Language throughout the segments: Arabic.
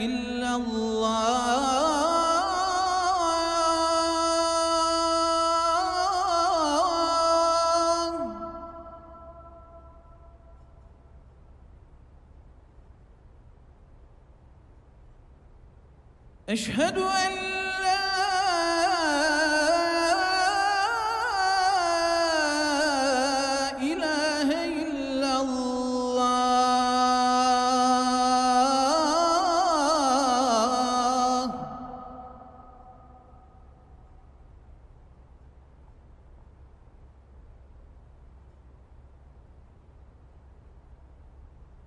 إلا الله. أشهد أن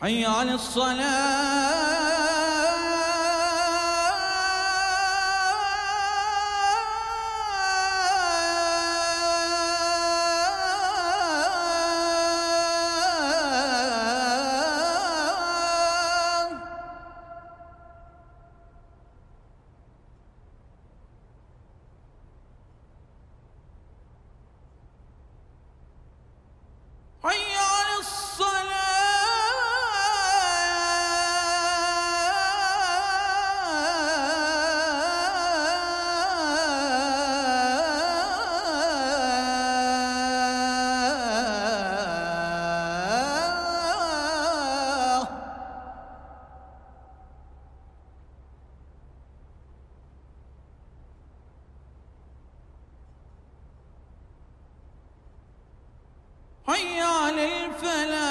حي على الصلاة. حي على الفلاح.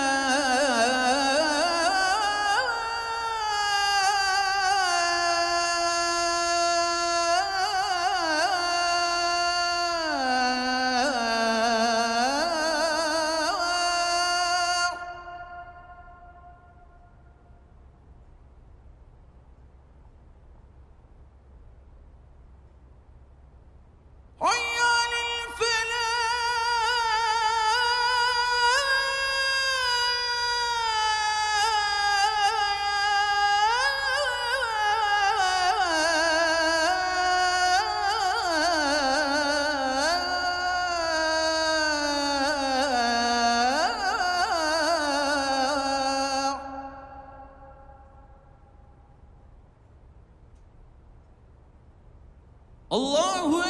Allahu